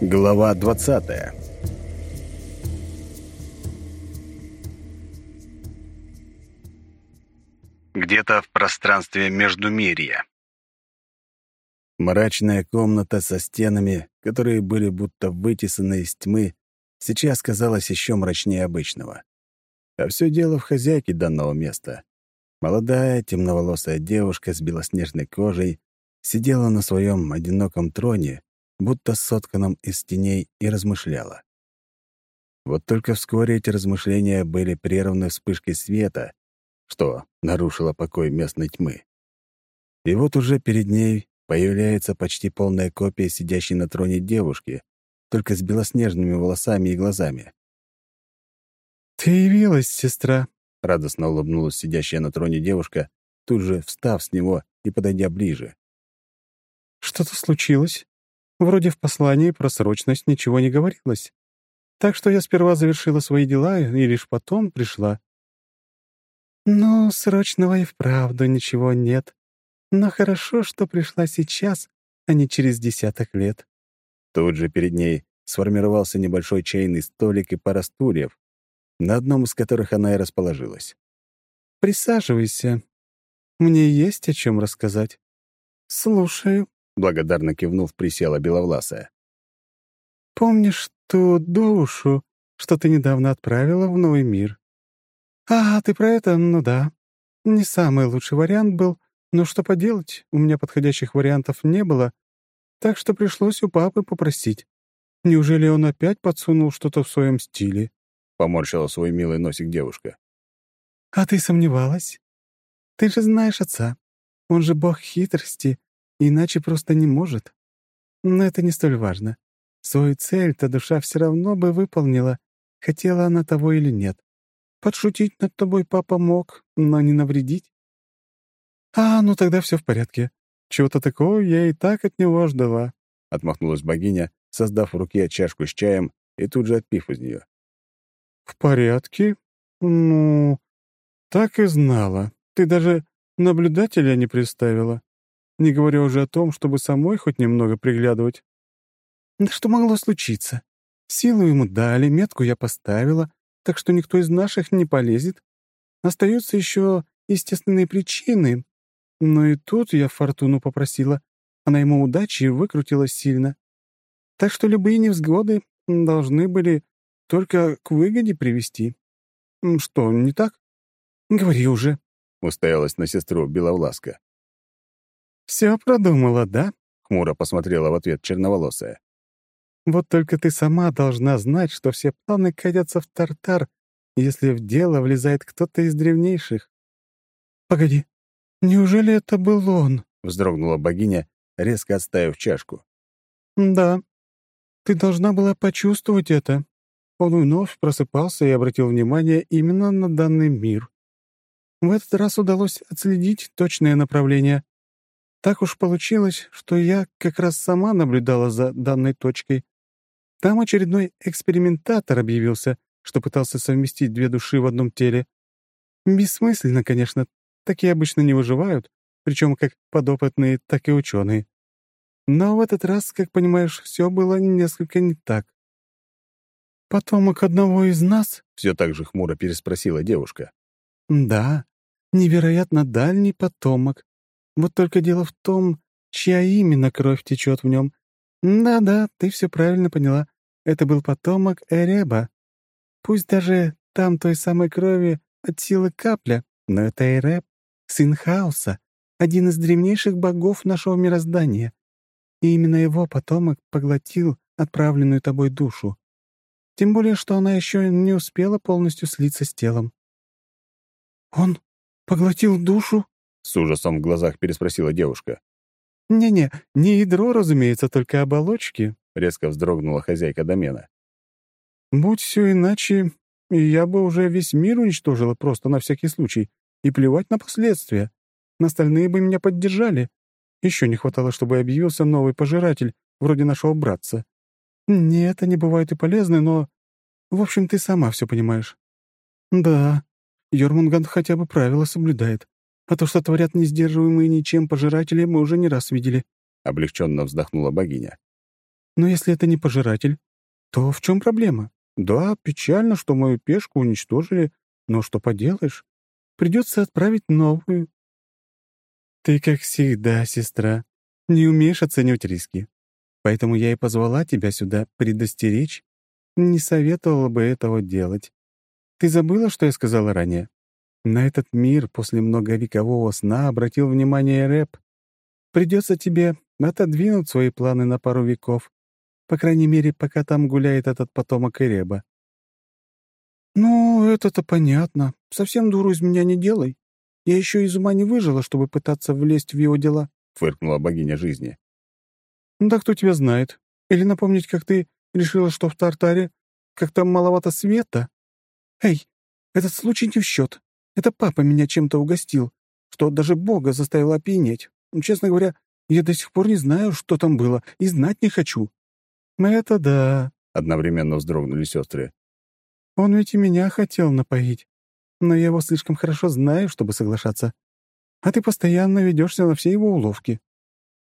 Глава 20 Где-то в пространстве Междумирья. Мрачная комната со стенами, которые были будто вытесаны из тьмы, сейчас казалась еще мрачнее обычного. А все дело в хозяйке данного места. Молодая, темноволосая девушка с белоснежной кожей сидела на своем одиноком троне, будто сотканном из теней, и размышляла. Вот только вскоре эти размышления были прерваны вспышкой света, что нарушило покой местной тьмы. И вот уже перед ней появляется почти полная копия сидящей на троне девушки, только с белоснежными волосами и глазами. «Ты явилась, сестра», — радостно улыбнулась сидящая на троне девушка, тут же встав с него и подойдя ближе. «Что-то случилось? Вроде в послании про срочность ничего не говорилось. Так что я сперва завершила свои дела и лишь потом пришла». «Ну, срочного и вправду ничего нет. Но хорошо, что пришла сейчас, а не через десяток лет». Тут же перед ней сформировался небольшой чайный столик и пара стульев, на одном из которых она и расположилась. «Присаживайся. Мне есть о чем рассказать». «Слушаю», — благодарно кивнув, присела беловласая. «Помнишь ту душу, что ты недавно отправила в новый мир?» «А, ты про это? Ну да. Не самый лучший вариант был, но что поделать, у меня подходящих вариантов не было, так что пришлось у папы попросить. Неужели он опять подсунул что-то в своем стиле?» — поморщила свой милый носик девушка. «А ты сомневалась? Ты же знаешь отца. Он же бог хитрости, иначе просто не может. Но это не столь важно. Свою цель-то душа все равно бы выполнила, хотела она того или нет. Подшутить над тобой папа мог, но не навредить. «А, ну тогда все в порядке. Чего-то такого я и так от него ждала», — отмахнулась богиня, создав в руке чашку с чаем и тут же отпив из нее. «В порядке? Ну, так и знала. Ты даже наблюдателя не представила, не говоря уже о том, чтобы самой хоть немного приглядывать». «Да что могло случиться? Силу ему дали, метку я поставила, так что никто из наших не полезет. Остаются еще естественные причины. Но и тут я Фортуну попросила. Она ему удачи выкрутила сильно. Так что любые невзгоды должны были только к выгоде привести. Что, не так? Говори уже, — устоялась на сестру Беловласка. «Все продумала, да?» — хмуро посмотрела в ответ черноволосая. «Вот только ты сама должна знать, что все планы катятся в тартар, если в дело влезает кто-то из древнейших». «Погоди, неужели это был он?» — вздрогнула богиня, резко отставив чашку. «Да, ты должна была почувствовать это. Он вновь просыпался и обратил внимание именно на данный мир. В этот раз удалось отследить точное направление. Так уж получилось, что я как раз сама наблюдала за данной точкой. Там очередной экспериментатор объявился, что пытался совместить две души в одном теле. Бессмысленно, конечно, такие обычно не выживают, причем как подопытные, так и ученые. Но в этот раз, как понимаешь, все было несколько не так. «Потомок одного из нас?» — все так же хмуро переспросила девушка. «Да, невероятно дальний потомок. Вот только дело в том, чья именно кровь течет в нем. Да-да, ты все правильно поняла. Это был потомок Эреба. Пусть даже там той самой крови от силы капля, но это Эреб, сын Хаоса, один из древнейших богов нашего мироздания. И именно его потомок поглотил отправленную тобой душу. Тем более, что она еще не успела полностью слиться с телом. «Он поглотил душу?» — с ужасом в глазах переспросила девушка. «Не-не, не ядро, разумеется, только оболочки», — резко вздрогнула хозяйка домена. «Будь все иначе, я бы уже весь мир уничтожила просто на всякий случай, и плевать на последствия. Остальные бы меня поддержали. Еще не хватало, чтобы объявился новый пожиратель, вроде нашего братца. «Нет, они бывают и полезны, но... В общем, ты сама все понимаешь». «Да, Йормунганд хотя бы правила соблюдает. А то, что творят несдерживаемые ничем пожиратели, мы уже не раз видели», — облегченно вздохнула богиня. Но если это не пожиратель, то в чем проблема? Да, печально, что мою пешку уничтожили, но что поделаешь? Придется отправить новую. Ты, как всегда, сестра, не умеешь оценивать риски. Поэтому я и позвала тебя сюда предостеречь. Не советовала бы этого делать. Ты забыла, что я сказала ранее? На этот мир после многовекового сна обратил внимание Рэп. Придется тебе отодвинуть свои планы на пару веков. По крайней мере, пока там гуляет этот потомок Эреба. «Ну, это-то понятно. Совсем дуру из меня не делай. Я еще из ума не выжила, чтобы пытаться влезть в его дела», — фыркнула богиня жизни. «Да кто тебя знает? Или напомнить, как ты решила, что в Тартаре как-то маловато света? Эй, этот случай не в счет. Это папа меня чем-то угостил, что даже Бога заставил опьянеть. Честно говоря, я до сих пор не знаю, что там было, и знать не хочу». «Это да», — одновременно вздрогнули сестры. «Он ведь и меня хотел напоить, но я его слишком хорошо знаю, чтобы соглашаться. А ты постоянно ведешься на все его уловки».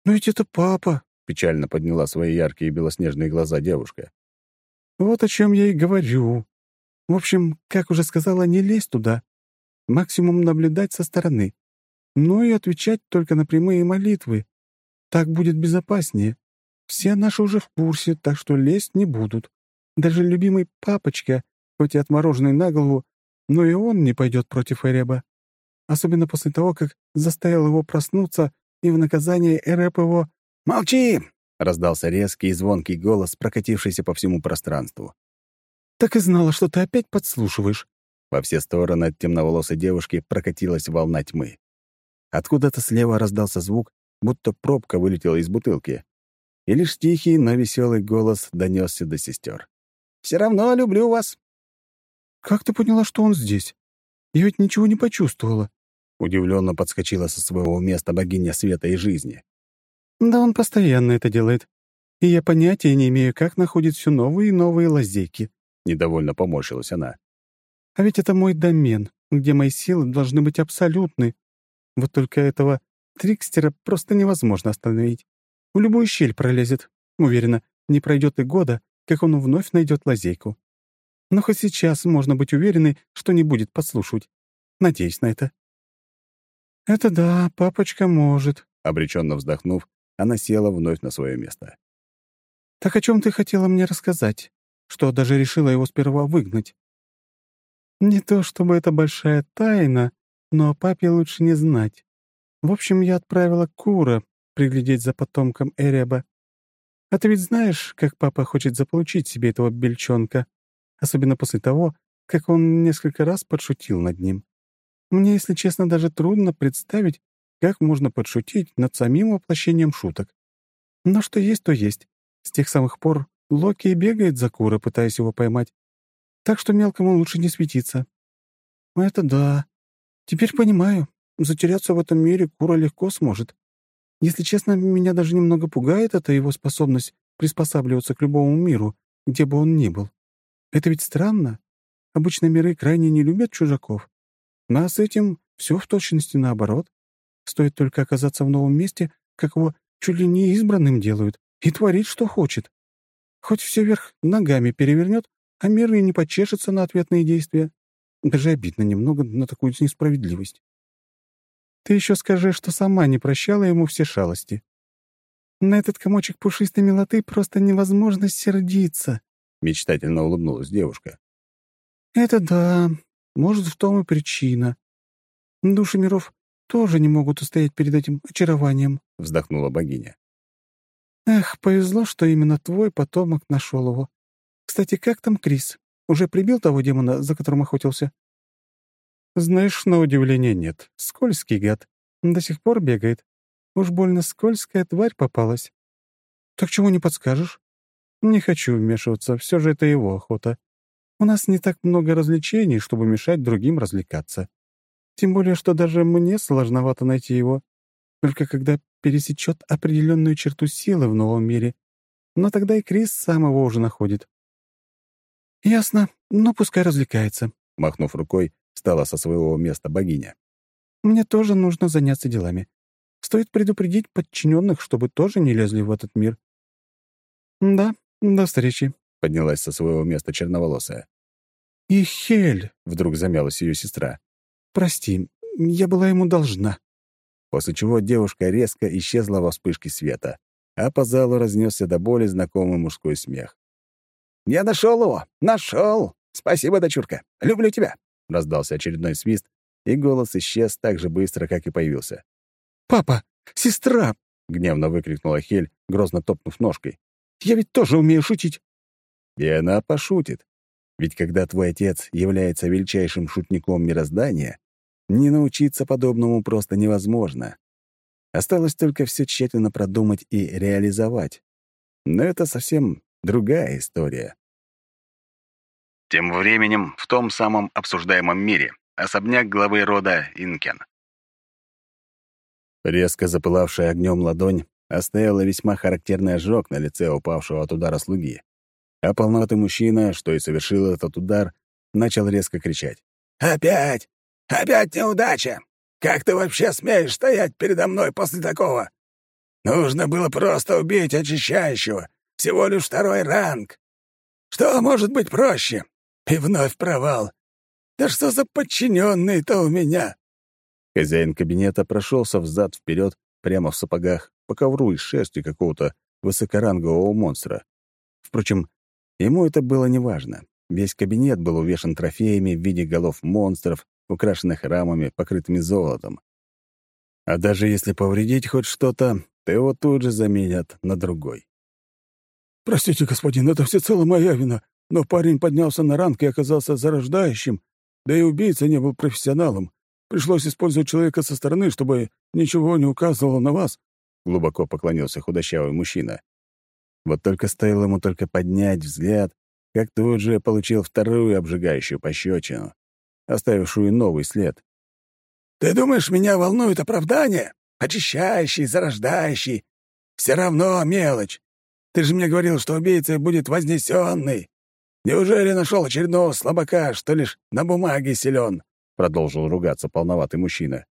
«Но ведь это папа», — печально подняла свои яркие белоснежные глаза девушка. «Вот о чем я и говорю. В общем, как уже сказала, не лезь туда. Максимум наблюдать со стороны. Ну и отвечать только на прямые молитвы. Так будет безопаснее. Все наши уже в курсе, так что лезть не будут. Даже любимый папочка, хоть и отмороженный на голову, но и он не пойдет против Эреба. Особенно после того, как заставил его проснуться, и в наказание Эреб его... «Молчи!» — раздался резкий и звонкий голос, прокатившийся по всему пространству. «Так и знала, что ты опять подслушиваешь». Во все стороны от темноволосой девушки прокатилась волна тьмы. Откуда-то слева раздался звук, будто пробка вылетела из бутылки и лишь тихий, но веселый голос донесся до сестер. «Все равно люблю вас». «Как ты поняла, что он здесь? Я ведь ничего не почувствовала». Удивленно подскочила со своего места богиня света и жизни. «Да он постоянно это делает. И я понятия не имею, как находит все новые и новые лазейки», — недовольно поморщилась она. «А ведь это мой домен, где мои силы должны быть абсолютны. Вот только этого трикстера просто невозможно остановить. В любую щель пролезет. Уверена, не пройдет и года, как он вновь найдет лазейку. Но хоть сейчас можно быть уверенной, что не будет подслушивать. Надеюсь на это. «Это да, папочка может», — обреченно вздохнув, она села вновь на свое место. «Так о чем ты хотела мне рассказать? Что даже решила его сперва выгнать?» «Не то чтобы это большая тайна, но о папе лучше не знать. В общем, я отправила Кура приглядеть за потомком Эреба. А ты ведь знаешь, как папа хочет заполучить себе этого бельчонка, особенно после того, как он несколько раз подшутил над ним. Мне, если честно, даже трудно представить, как можно подшутить над самим воплощением шуток. Но что есть, то есть. С тех самых пор Локи бегает за Кура, пытаясь его поймать. Так что мелкому лучше не светиться. Это да. Теперь понимаю. Затеряться в этом мире Кура легко сможет. Если честно, меня даже немного пугает эта его способность приспосабливаться к любому миру, где бы он ни был. Это ведь странно. Обычно миры крайне не любят чужаков. А с этим все в точности наоборот. Стоит только оказаться в новом месте, как его чуть ли не избранным делают, и творит, что хочет. Хоть все вверх ногами перевернет, а мир и не почешется на ответные действия. Даже обидно немного на такую несправедливость. Ты еще скажи, что сама не прощала ему все шалости. На этот комочек пушистой милоты просто невозможно сердиться», — мечтательно улыбнулась девушка. «Это да. Может, в том и причина. Души миров тоже не могут устоять перед этим очарованием», — вздохнула богиня. «Эх, повезло, что именно твой потомок нашел его. Кстати, как там Крис? Уже прибил того демона, за которым охотился?» Знаешь, на удивление нет. Скользкий гад. До сих пор бегает. Уж больно скользкая тварь попалась. Так чего не подскажешь? Не хочу вмешиваться, все же это его охота. У нас не так много развлечений, чтобы мешать другим развлекаться. Тем более, что даже мне сложновато найти его. Только когда пересечет определенную черту силы в новом мире. Но тогда и Крис сам его уже находит. «Ясно. Ну, пускай развлекается», — махнув рукой, Встала со своего места богиня. «Мне тоже нужно заняться делами. Стоит предупредить подчиненных, чтобы тоже не лезли в этот мир. «Да, до встречи», — поднялась со своего места черноволосая. «И Хель», — вдруг замялась ее сестра. «Прости, я была ему должна». После чего девушка резко исчезла во вспышке света, а по залу разнесся до боли знакомый мужской смех. «Я нашел его! Нашел! Спасибо, дочурка! Люблю тебя!» Раздался очередной свист, и голос исчез так же быстро, как и появился. «Папа! Сестра!» — гневно выкрикнула Хель, грозно топнув ножкой. «Я ведь тоже умею шутить!» И она пошутит. Ведь когда твой отец является величайшим шутником мироздания, не научиться подобному просто невозможно. Осталось только все тщательно продумать и реализовать. Но это совсем другая история. Тем временем в том самом обсуждаемом мире особняк главы рода Инкен. Резко запылавшая огнем ладонь оставила весьма характерный ожог на лице упавшего от удара слуги. А полноватый мужчина, что и совершил этот удар, начал резко кричать. «Опять! Опять неудача! Как ты вообще смеешь стоять передо мной после такого? Нужно было просто убить очищающего. Всего лишь второй ранг. Что может быть проще? И вновь провал. Да что за подчиненные-то у меня?» Хозяин кабинета прошелся взад вперед прямо в сапогах по ковру из шерсти какого-то высокорангового монстра. Впрочем, ему это было неважно. Весь кабинет был увешан трофеями в виде голов монстров, украшенных рамами, покрытыми золотом. А даже если повредить хоть что-то, то его тут же заменят на другой. «Простите, господин, это всецело моя вина, но парень поднялся на ранг и оказался зарождающим, да и убийца не был профессионалом. Пришлось использовать человека со стороны, чтобы ничего не указывало на вас», — глубоко поклонился худощавый мужчина. Вот только стоило ему только поднять взгляд, как тут же получил вторую обжигающую пощечину, оставившую новый след. «Ты думаешь, меня волнует оправдание? Очищающий, зарождающий. Все равно мелочь. Ты же мне говорил, что убийца будет вознесенный. Неужели нашел очередного слабака, что лишь на бумаге силен?» Продолжил ругаться полноватый мужчина.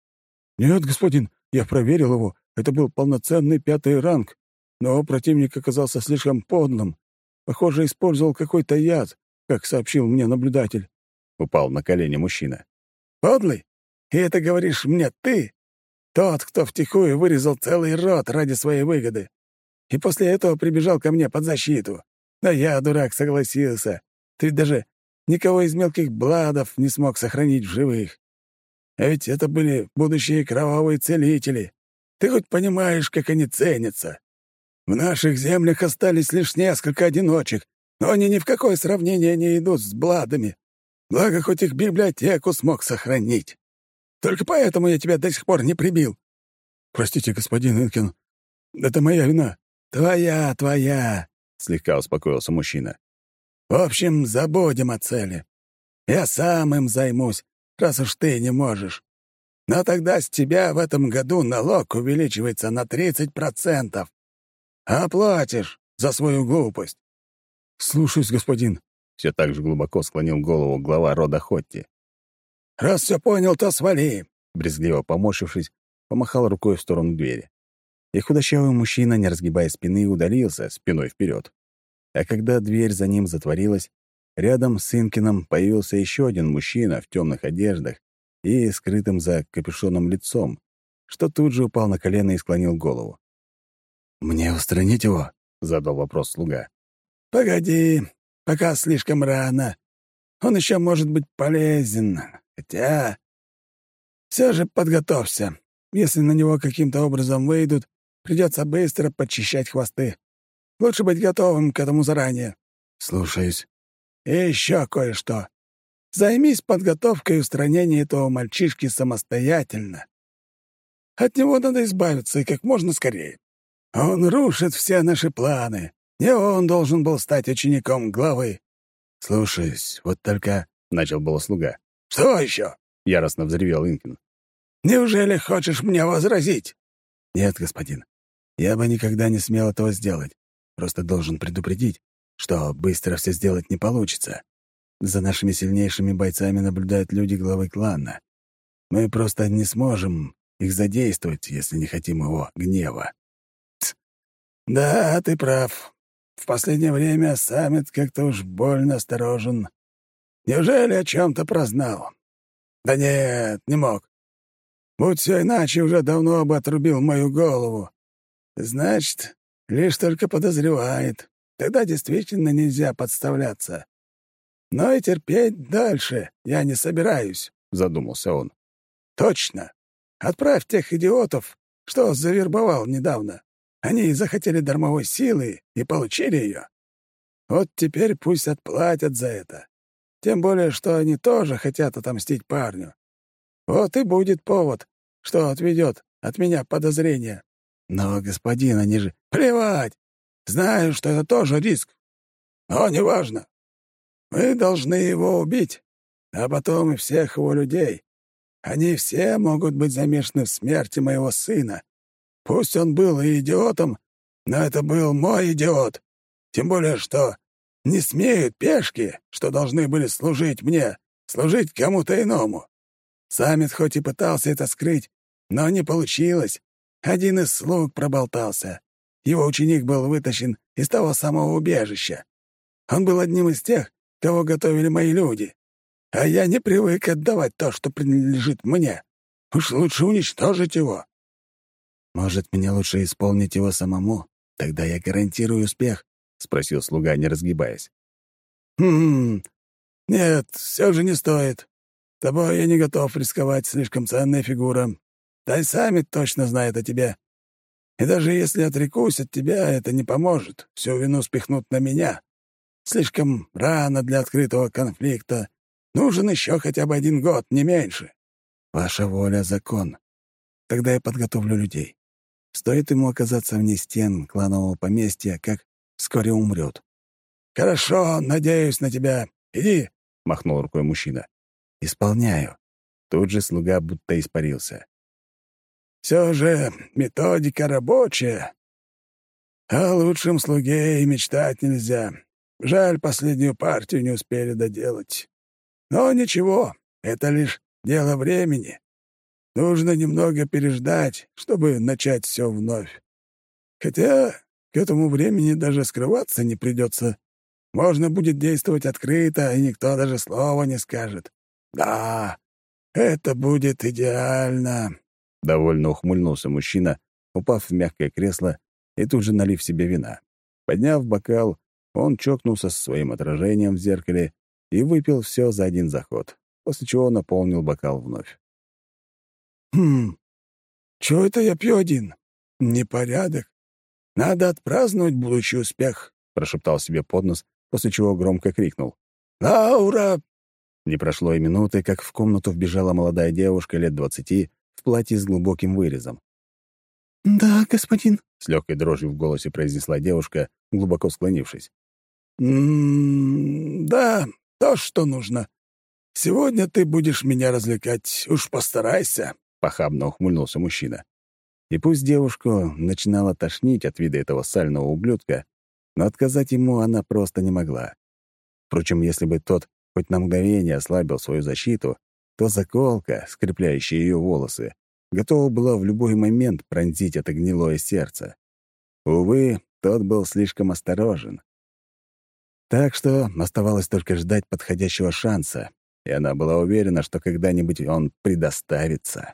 «Нет, господин, я проверил его. Это был полноценный пятый ранг. Но противник оказался слишком подлым. Похоже, использовал какой-то яд, как сообщил мне наблюдатель. Упал на колени мужчина. «Подлый? И это говоришь мне ты? Тот, кто втихую вырезал целый рот ради своей выгоды. И после этого прибежал ко мне под защиту. Да я, дурак, согласился. Ты даже никого из мелких бладов не смог сохранить в живых. А ведь это были будущие кровавые целители. Ты хоть понимаешь, как они ценятся? В наших землях остались лишь несколько одиночек, но они ни в какое сравнение не идут с бладами. Благо, хоть их библиотеку смог сохранить. Только поэтому я тебя до сих пор не прибил. Простите, господин Инкин, это моя вина. Твоя, твоя, — слегка успокоился мужчина. В общем, забудем о цели. Я сам им займусь, раз уж ты не можешь. Но тогда с тебя в этом году налог увеличивается на 30%. Оплатишь за свою глупость. Слушаюсь, господин. Все так же глубоко склонил голову глава рода Хотти. «Раз все понял, то свали!» Брезгливо поморщившись, помахал рукой в сторону двери. И худощавый мужчина, не разгибая спины, удалился спиной вперед. А когда дверь за ним затворилась, рядом с Инкином появился еще один мужчина в темных одеждах и скрытым за капюшоном лицом, что тут же упал на колено и склонил голову. «Мне устранить его?» — задал вопрос слуга. «Погоди, пока слишком рано. Он еще может быть полезен. Хотя... Все же подготовься. Если на него каким-то образом выйдут, придется быстро подчищать хвосты. Лучше быть готовым к этому заранее. Слушаюсь. И еще кое-что. Займись подготовкой и устранением этого мальчишки самостоятельно. От него надо избавиться и как можно скорее. Он рушит все наши планы. Не он должен был стать учеником главы. «Слушаюсь, вот только...» — начал было слуга. «Что еще?» — яростно взревел Инкин. «Неужели хочешь мне возразить?» «Нет, господин. Я бы никогда не смел этого сделать. Просто должен предупредить, что быстро все сделать не получится. За нашими сильнейшими бойцами наблюдают люди главы клана. Мы просто не сможем их задействовать, если не хотим его гнева». «Да, ты прав. в последнее время саммит как-то уж больно осторожен. Неужели о чем-то прознал? Да нет, не мог. Будь все иначе, уже давно бы отрубил мою голову. Значит, лишь только подозревает. Тогда действительно нельзя подставляться. Но и терпеть дальше я не собираюсь, — задумался он. Точно. Отправь тех идиотов, что завербовал недавно. Они захотели дармовой силы и получили ее. Вот теперь пусть отплатят за это. Тем более, что они тоже хотят отомстить парню. Вот и будет повод, что отведет от меня подозрение. Но, господин, они же... Плевать! Знаю, что это тоже риск. Но неважно. Мы должны его убить, а потом и всех его людей. Они все могут быть замешаны в смерти моего сына. Пусть он был и идиотом, но это был мой идиот. Тем более, что не смеют пешки, что должны были служить мне, служить кому-то иному. Саммит хоть и пытался это скрыть, но не получилось. Один из слуг проболтался. Его ученик был вытащен из того самого убежища. Он был одним из тех, кого готовили мои люди. А я не привык отдавать то, что принадлежит мне. Уж лучше уничтожить его. Может, мне лучше исполнить его самому? Тогда я гарантирую успех, — спросил слуга, не разгибаясь. «Хм... Нет, все же не стоит. Тобой я не готов рисковать, слишком ценная фигура. Да и сами точно знает о тебе. И даже если отрекусь от тебя, это не поможет. Всю вину спихнут на меня. Слишком рано для открытого конфликта. Нужен еще хотя бы один год, не меньше. Ваша воля — закон. Тогда я подготовлю людей. Стоит ему оказаться вне стен кланового поместья, как вскоре умрет. «Хорошо, надеюсь на тебя. Иди!» — махнул рукой мужчина. «Исполняю». Тут же слуга будто испарился. «Все же методика рабочая. О лучшем слуге и мечтать нельзя. Жаль, последнюю партию не успели доделать. Но ничего, это лишь дело времени. Нужно немного переждать, чтобы начать все вновь. Хотя к этому времени даже скрываться не придется. Можно будет действовать открыто, и никто даже слова не скажет. Да, это будет идеально. Довольно ухмыльнулся мужчина, упав в мягкое кресло и тут же налив себе вина. Подняв бокал, он чокнулся со своим отражением в зеркале и выпил все за один заход, после чего наполнил бокал вновь. «Хм, чего это я пью один? Непорядок. Надо отпраздновать будущий успех», — прошептал себе под нос, после чего громко крикнул. «Лаура!» Не прошло и минуты, как в комнату вбежала молодая девушка лет двадцати в платье с глубоким вырезом. «Да, господин», — с легкой дрожью в голосе произнесла девушка, глубоко склонившись. «М -м «Да, то, что нужно. Сегодня ты будешь меня развлекать. Уж постарайся», похабно ухмыльнулся мужчина. И пусть девушку начинала тошнить от вида этого сального ублюдка, но отказать ему она просто не могла. Впрочем, если бы тот хоть на мгновение ослабил свою защиту, то заколка, скрепляющая ее волосы, готова была в любой момент пронзить это гнилое сердце. Увы, тот был слишком осторожен. Так что оставалось только ждать подходящего шанса, и она была уверена, что когда-нибудь он предоставится.